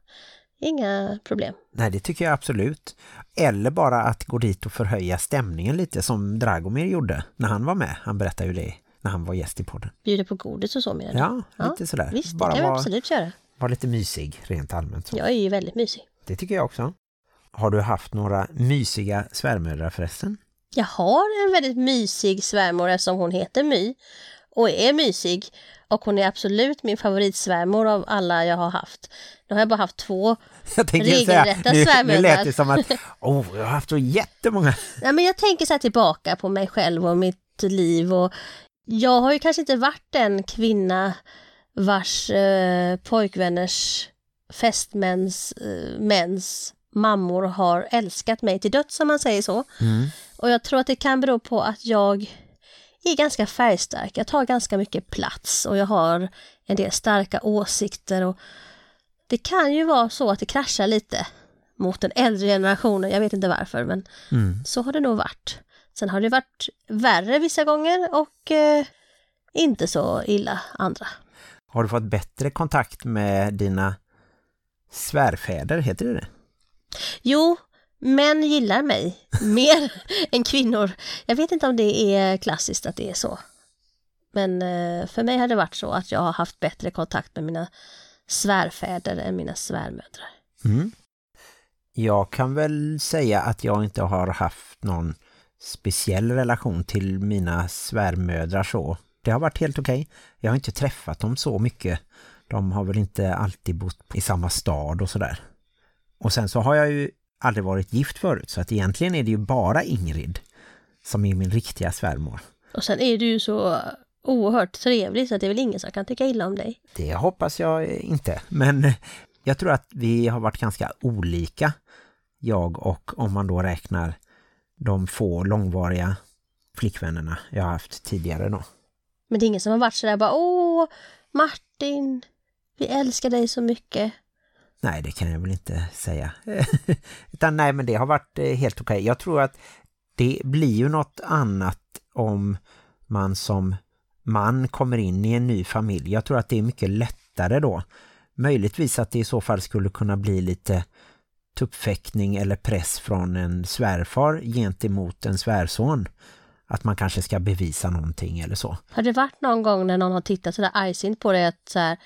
inga problem. Nej, det tycker jag absolut. Eller bara att gå dit och förhöja stämningen lite som Dragomir gjorde när han var med. Han berättade ju det när han var gäst i podden. Bjuder på godis och så med det. Ja, Ja, lite sådär. Visst, det bara kan vi vara absolut göra. var lite mysig rent allmänt. Så. Jag är ju väldigt mysig. Det tycker jag också. Har du haft några mysiga svärmödrar förresten? Jag har en väldigt mysig svärmor eftersom hon heter My och är mysig. Och hon är absolut min favoritsvärmor av alla jag har haft. Nu har jag bara haft två. (laughs) Jag tänkte säga, Regelrätta nu, svärmödrar. lät det som att oh, jag har haft så jättemånga. (laughs) Ja, men jag tänker så här tillbaka på mig själv och mitt liv. Och jag har ju kanske inte varit en kvinna vars eh, pojkvänners fästmäns eh, mäns mammor har älskat mig till döds, som man säger så. Mm. Och jag tror att det kan bero på att jag är ganska färgstark. Jag tar ganska mycket plats och jag har en del starka åsikter. Och det kan ju vara så att det kraschar lite mot den äldre generationen. Jag vet inte varför, men Mm. så har det nog varit. Sen har det varit värre vissa gånger och eh, inte så illa andra. Har du fått bättre kontakt med dina svärfäder, heter det det? Jo, män gillar mig mer (laughs) än kvinnor. Jag vet inte om det är klassiskt att det är så. Men eh, för mig har det varit så att jag har haft bättre kontakt med mina svärfäder än mina svärmödrar. Mm. Jag kan väl säga att jag inte har haft någon speciell relation till mina svärmödrar så. Det har varit helt okej. Jag har inte träffat dem så mycket. De har väl inte alltid bott i samma stad och sådär. Och sen så har jag ju aldrig varit gift förut så att egentligen är det ju bara Ingrid som är min riktiga svärmor. Och sen är du ju så oerhört trevlig så att det är väl ingen som kan tycka illa om dig. Det hoppas jag inte. Men jag tror att vi har varit ganska olika. Jag och om man då räknar de få långvariga flickvännerna jag har haft tidigare då. Men det är ingen som har varit sådär bara Åh, Martin, vi älskar dig så mycket. Nej, det kan jag väl inte säga. (laughs) Utan nej, men det har varit eh, helt okej. Jag tror att det blir ju något annat om man som man kommer in i en ny familj. Jag tror att det är mycket lättare då. Möjligtvis att det i så fall skulle kunna bli lite tuppfäktning eller press från en svärfar gentemot en svärson. Att man kanske ska bevisa någonting eller så. Har det varit någon gång när någon har tittat sådär argsint på dig att så här,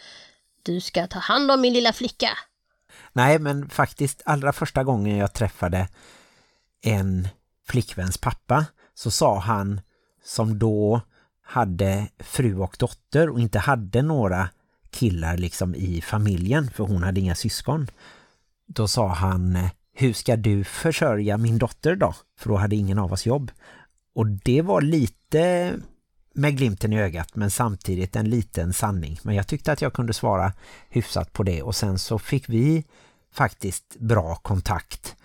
du ska ta hand om min lilla flicka? Nej, men faktiskt allra första gången jag träffade en flickväns pappa så sa han som då hade fru och dotter och inte hade några killar liksom i familjen för hon hade inga syskon. Då sa han, hur ska du försörja min dotter då? För då hade ingen av oss jobb. Och det var lite med glimten i ögat men samtidigt en liten sanning. Men jag tyckte att jag kunde svara hyfsat på det och sen så fick vi faktiskt bra kontakt.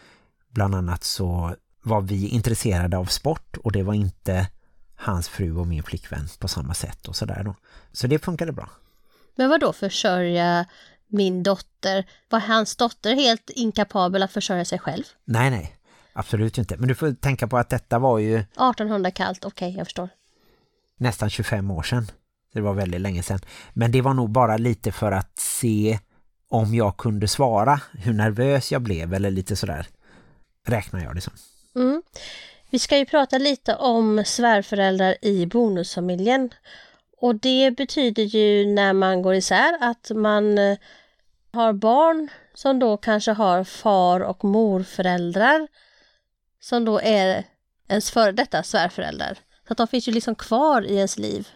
Bland annat så var vi intresserade av sport och det var inte hans fru och min flickvän på samma sätt och sådär då. Så det funkade bra. Men vad då försörja min dotter? Var hans dotter helt inkapabel att försörja sig själv? Nej, nej. Absolut inte. Men du får tänka på att detta var ju 1800 kallt, okej, jag förstår nästan 25 år sedan. Det var väldigt länge sedan. Men det var nog bara lite för att se om jag kunde svara hur nervös jag blev eller lite sådär. Räknar jag det som. Mm. Vi ska ju prata lite om svärföräldrar i bonusfamiljen. Och det betyder ju när man går isär att man eh, har barn som då kanske har far- och morföräldrar som då är ens före detta svärföräldrar. Så att de finns ju liksom kvar i ens liv.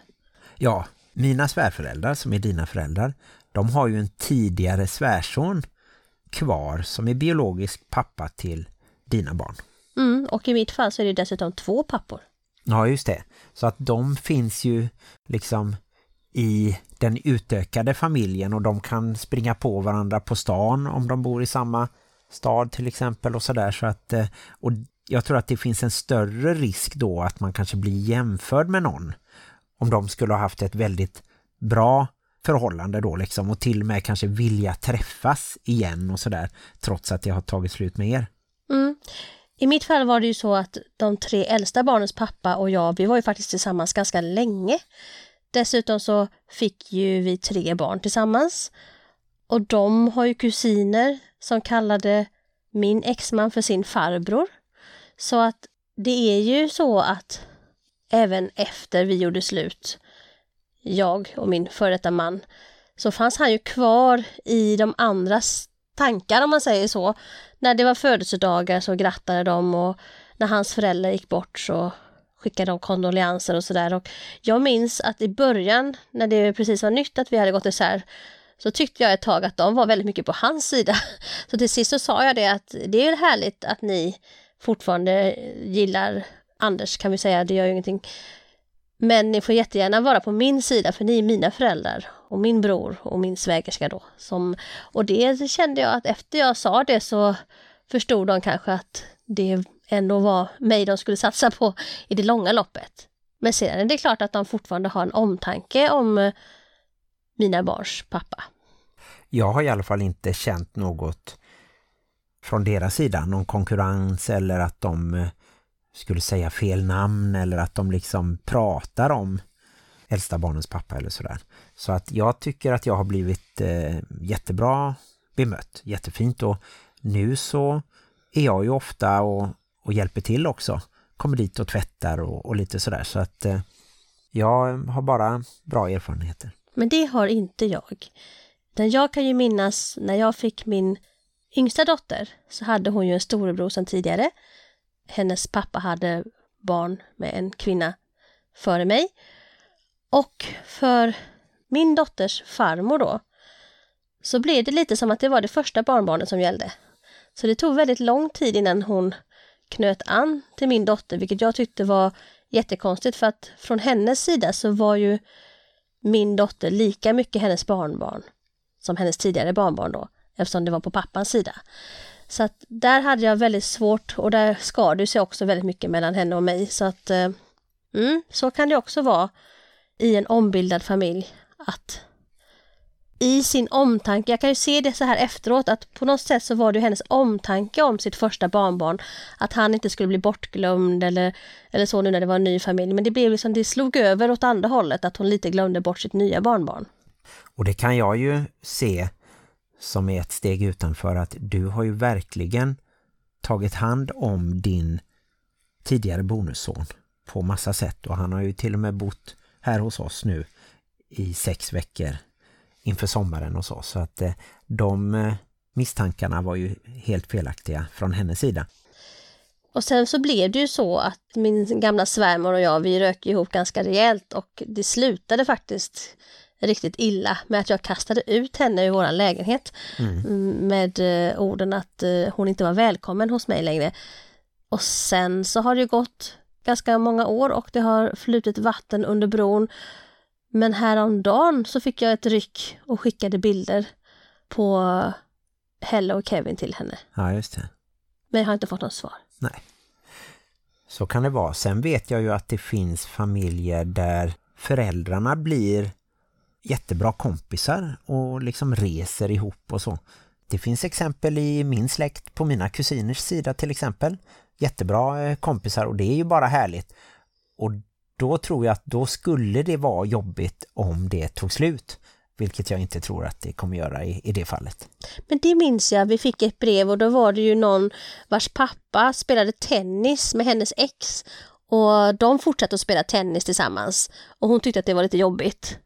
Ja, mina svärföräldrar som är dina föräldrar, de har ju en tidigare svärson kvar som är biologisk pappa till dina barn. Mm, och i mitt fall så är det dessutom två pappor. Ja, just det. Så att de finns ju liksom i den utökade familjen och de kan springa på varandra på stan om de bor i samma stad till exempel och sådär. Så att, eh, och jag tror att det finns en större risk då att man kanske blir jämförd med någon om de skulle ha haft ett väldigt bra förhållande då liksom och till och med kanske vilja träffas igen och sådär trots att det har tagit slut med er. Mm. I mitt fall var det ju så att de tre äldsta barnens pappa och jag, vi var ju faktiskt tillsammans ganska länge. Dessutom så fick ju vi tre barn tillsammans. Och de har ju kusiner som kallade min exman för sin farbror. Så att det är ju så att även efter vi gjorde slut, jag och min före detta man, så fanns han ju kvar i de andras tankar om man säger så. När det var födelsedagar så grattade de och när hans föräldrar gick bort så skickade de kondolenser och sådär. Och jag minns att i början, när det precis var nytt att vi hade gått isär, så tyckte jag ett tag att de var väldigt mycket på hans sida. (laughs) Så till sist så sa jag det att det är härligt att ni fortfarande gillar Anders kan vi säga, det gör ju ingenting. Men ni får jättegärna vara på min sida för ni är mina föräldrar och min bror och min svägerska då. Som, och det kände jag att efter jag sa det så förstod de kanske att det ändå var mig de skulle satsa på i det långa loppet. Men sedan är det klart att de fortfarande har en omtanke om eh, mina barns pappa. Jag har i alla fall inte känt något från deras sida, någon konkurrens eller att de eh, skulle säga fel namn eller att de liksom pratar om äldsta barnens pappa eller sådär. Så att jag tycker att jag har blivit eh, jättebra bemött, jättefint och nu så är jag ju ofta och, och hjälper till också. Kommer dit och tvättar och, och lite sådär så att eh, jag har bara bra erfarenheter. Men det har inte jag. Den jag kan ju minnas när jag fick min yngsta dotter så hade hon ju en storebror sedan tidigare. Hennes pappa hade barn med en kvinna före mig. Och för min dotters farmor då så blev det lite som att det var det första barnbarnet som gällde. Så det tog väldigt lång tid innan hon knöt an till min dotter, vilket jag tyckte var jättekonstigt för att från hennes sida så var ju min dotter lika mycket hennes barnbarn som hennes tidigare barnbarn då, eftersom det var på pappans sida. Så att där hade jag väldigt svårt och där skar det sig också väldigt mycket mellan henne och mig. Så att eh, mm, så kan det också vara i en ombildad familj att i sin omtanke, jag kan ju se det så här efteråt att på något sätt så var det hennes omtanke om sitt första barnbarn att han inte skulle bli bortglömd eller, eller så nu när det var en ny familj men det blev liksom, det slog över åt andra hållet att hon lite glömde bort sitt nya barnbarn. Och det kan jag ju se som är ett steg utanför att du har ju verkligen tagit hand om din tidigare bonusson på massa sätt och han har ju till och med bott här hos oss nu i sex veckor inför sommaren och så. Så att eh, de eh, misstankarna var ju helt felaktiga från hennes sida. Och sen så blev det ju så att min gamla svärmor och jag, vi rök ihop ganska rejält och det slutade faktiskt riktigt illa med att jag kastade ut henne ur vår lägenhet mm. med eh, orden att eh, hon inte var välkommen hos mig längre. Och sen så har det gått ganska många år och det har flutit vatten under bron. Men häromdagen så fick jag ett ryck och skickade bilder på Helle och Kevin till henne. Ja, just det. Men jag har inte fått något svar. Nej. Så kan det vara. Sen vet jag ju att det finns familjer där föräldrarna blir jättebra kompisar och liksom reser ihop och så. Det finns exempel i min släkt på mina kusiners sida till exempel. Jättebra eh, kompisar och det är ju bara härligt. Och då tror jag att då skulle det vara jobbigt om det tog slut. Vilket jag inte tror att det kommer göra i, i det fallet. Men det minns jag, vi fick ett brev och då var det ju någon vars pappa spelade tennis med hennes ex. Och de fortsatte att spela tennis tillsammans. Och hon tyckte att det var lite jobbigt.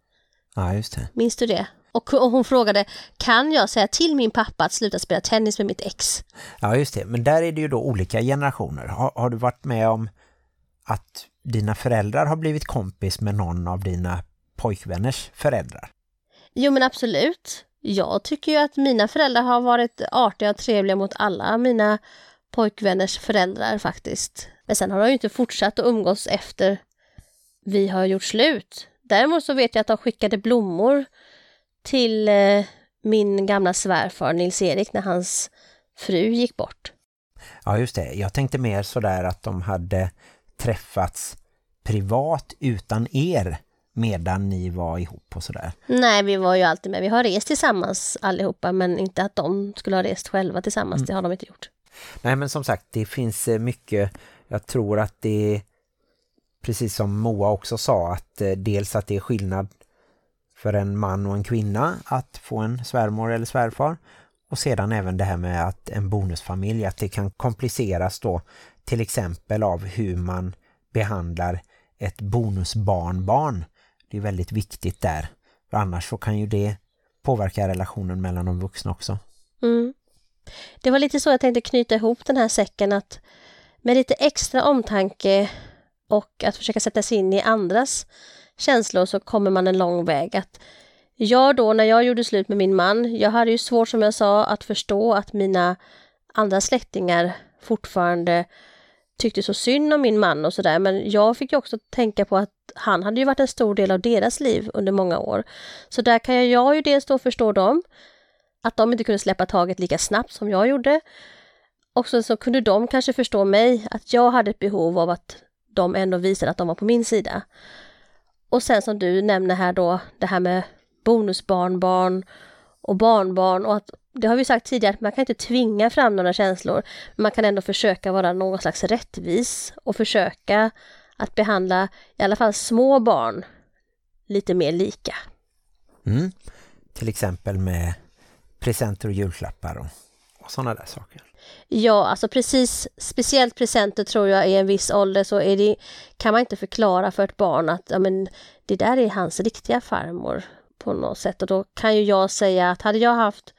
Ja, just det. Minns du det? Och, och hon frågade, kan jag säga till min pappa att sluta spela tennis med mitt ex? Ja, just det. Men där är det ju då olika generationer. Har, har du varit med om att dina föräldrar har blivit kompis med någon av dina pojkvänners föräldrar? Jo men absolut. Jag tycker ju att mina föräldrar har varit artiga och trevliga mot alla mina pojkvänners föräldrar faktiskt. Men sen har de ju inte fortsatt att umgås efter vi har gjort slut. Däremot så vet jag att de skickade blommor till eh, min gamla svärfar Nils-Erik när hans fru gick bort. Ja just det, jag tänkte mer sådär att de hade träffats privat utan er medan ni var ihop och sådär. Nej, vi var ju alltid med. Vi har rest tillsammans allihopa men inte att de skulle ha rest själva tillsammans, mm. det har de inte gjort. Nej men som sagt, det finns eh, mycket, jag tror att det precis som Moa också sa att eh, dels att det är skillnad för en man och en kvinna att få en svärmor eller svärfar och sedan även det här med att en bonusfamilj att det kan kompliceras då till exempel av hur man behandlar ett bonusbarnbarn. Det är väldigt viktigt där. För annars så kan ju det påverka relationen mellan de vuxna också. Mm. Det var lite så jag tänkte knyta ihop den här säcken att med lite extra omtanke och att försöka sätta sig in i andras känslor så kommer man en lång väg. Att jag då, när jag gjorde slut med min man, jag hade ju svårt som jag sa att förstå att mina andra släktingar fortfarande tyckte så synd om min man och sådär. Men jag fick ju också tänka på att han hade ju varit en stor del av deras liv under många år. Så där kan jag, jag ju dels då förstå dem, att de inte kunde släppa taget lika snabbt som jag gjorde. Och så, så kunde de kanske förstå mig, att jag hade ett behov av att de ändå visade att de var på min sida. Och sen som du nämner här då, det här med bonusbarnbarn och barnbarn och att det har vi sagt tidigare att man kan inte tvinga fram några känslor. Men man kan ändå försöka vara någon slags rättvis och försöka att behandla i alla fall små barn lite mer lika. Mm. Till exempel med presenter och julklappar och, och sådana där saker. Ja, alltså precis, speciellt presenter tror jag i en viss ålder så är det, kan man inte förklara för ett barn att ja, men, det där är hans riktiga farmor på något sätt. Och då kan ju jag säga att hade jag haft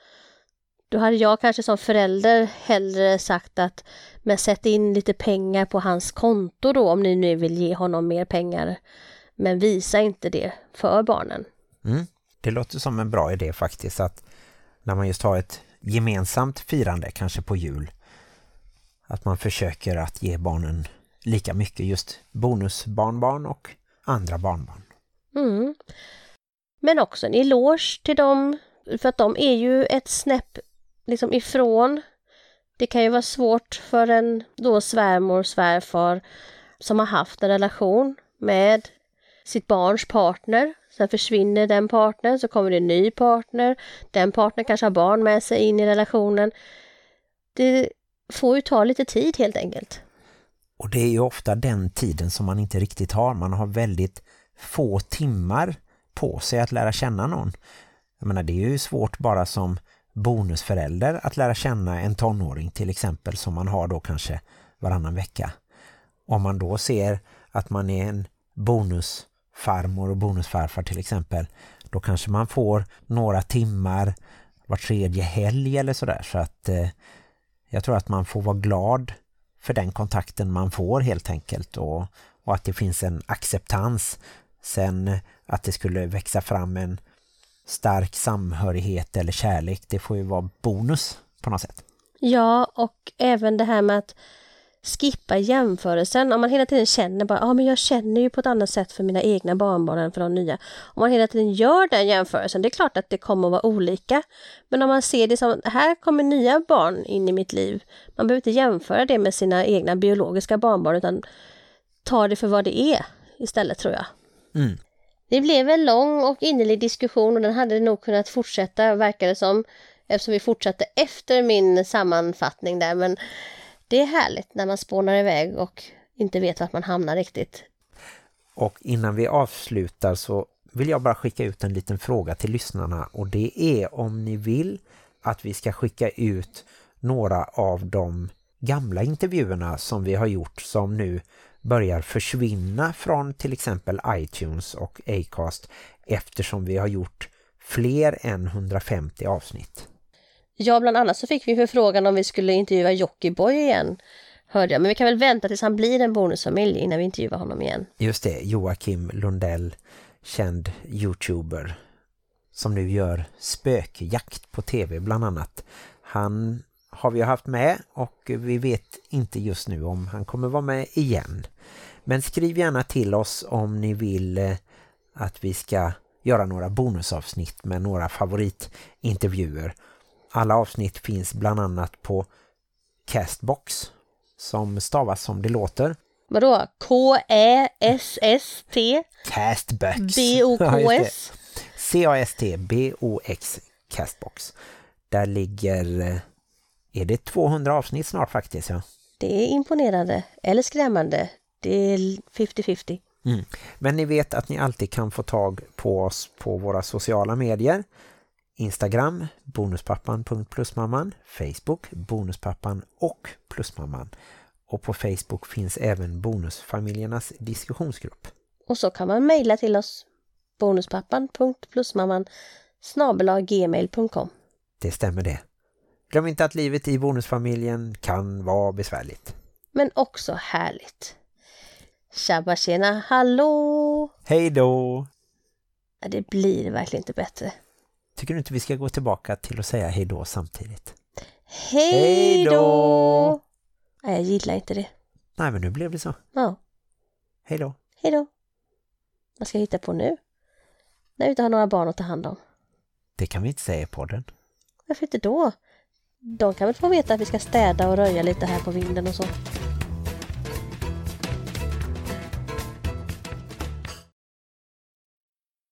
då hade jag kanske som förälder hellre sagt att men sätt in lite pengar på hans konto då om ni nu vill ge honom mer pengar. Men visa inte det för barnen. Mm. Det låter som en bra idé faktiskt att när man just har ett gemensamt firande, kanske på jul, att man försöker att ge barnen lika mycket just bonusbarnbarn och andra barnbarn. Mm. Men också en eloge till dem, för att de är ju ett snäpp liksom ifrån. Det kan ju vara svårt för en då svärmor, svärfar som har haft en relation med sitt barns partner. Sen försvinner den partnern, så kommer det en ny partner. Den partnern kanske har barn med sig in i relationen. Det får ju ta lite tid helt enkelt. Och det är ju ofta den tiden som man inte riktigt har. Man har väldigt få timmar på sig att lära känna någon. Jag menar, det är ju svårt bara som bonusförälder att lära känna en tonåring till exempel som man har då kanske varannan vecka. Om man då ser att man är en farmor och bonusfarfar till exempel då kanske man får några timmar var tredje helg eller sådär så att eh, jag tror att man får vara glad för den kontakten man får helt enkelt och, och att det finns en acceptans sen att det skulle växa fram en stark samhörighet eller kärlek. Det får ju vara bonus på något sätt. Ja, och även det här med att skippa jämförelsen. Om man hela tiden känner bara, ja ah, men jag känner ju på ett annat sätt för mina egna barnbarn än för de nya. Om man hela tiden gör den jämförelsen, det är klart att det kommer att vara olika. Men om man ser det som, här kommer nya barn in i mitt liv. Man behöver inte jämföra det med sina egna biologiska barnbarn utan ta det för vad det är istället tror jag. Mm. Det blev en lång och innerlig diskussion och den hade nog kunnat fortsätta, verkar det som, eftersom vi fortsatte efter min sammanfattning där. Men det är härligt när man spånar iväg och inte vet vart man hamnar riktigt. Och innan vi avslutar så vill jag bara skicka ut en liten fråga till lyssnarna och det är om ni vill att vi ska skicka ut några av de gamla intervjuerna som vi har gjort som nu börjar försvinna från till exempel iTunes och Acast eftersom vi har gjort fler än 150 avsnitt. Ja, bland annat så fick vi förfrågan om vi skulle intervjua Jockiboi igen, hörde jag. Men vi kan väl vänta tills han blir en bonusfamilj innan vi intervjuar honom igen. Just det, Joakim Lundell, känd youtuber som nu gör spökjakt på tv bland annat. Han har vi haft med och vi vet inte just nu om han kommer vara med igen. Men skriv gärna till oss om ni vill eh, att vi ska göra några bonusavsnitt med några favoritintervjuer. Alla avsnitt finns bland annat på Castbox som stavas som det låter. Vadå? K-E-S-S-T Castbox. B-O-K-S C-A-S-T-B-O-X (laughs) Castbox. Där ligger eh, är det 200 avsnitt snart faktiskt, ja. Det är imponerande eller skrämmande. Det är 50-50. Mm. Men ni vet att ni alltid kan få tag på oss på våra sociala medier. Instagram, bonuspappan.plusmamman, Facebook, bonuspappan och plusmamman. Och på Facebook finns även bonusfamiljernas diskussionsgrupp. Och så kan man mejla till oss bonuspappan.plusmamman snabelaggmail.com Det stämmer det. Glöm inte att livet i bonusfamiljen kan vara besvärligt. Men också härligt. Tjabba tjena, hallå! Hej då! Det blir verkligen inte bättre. Tycker du inte vi ska gå tillbaka till att säga hej då samtidigt? Hej då! Nej, jag gillar inte det. Nej, men nu blev det så. Ja. Hej då. Hej då. Vad ska jag hitta på nu? När vi inte har några barn att ta hand om. Det kan vi inte säga i podden. Varför inte då? De kan väl få veta att vi ska städa och röja lite här på vinden och så.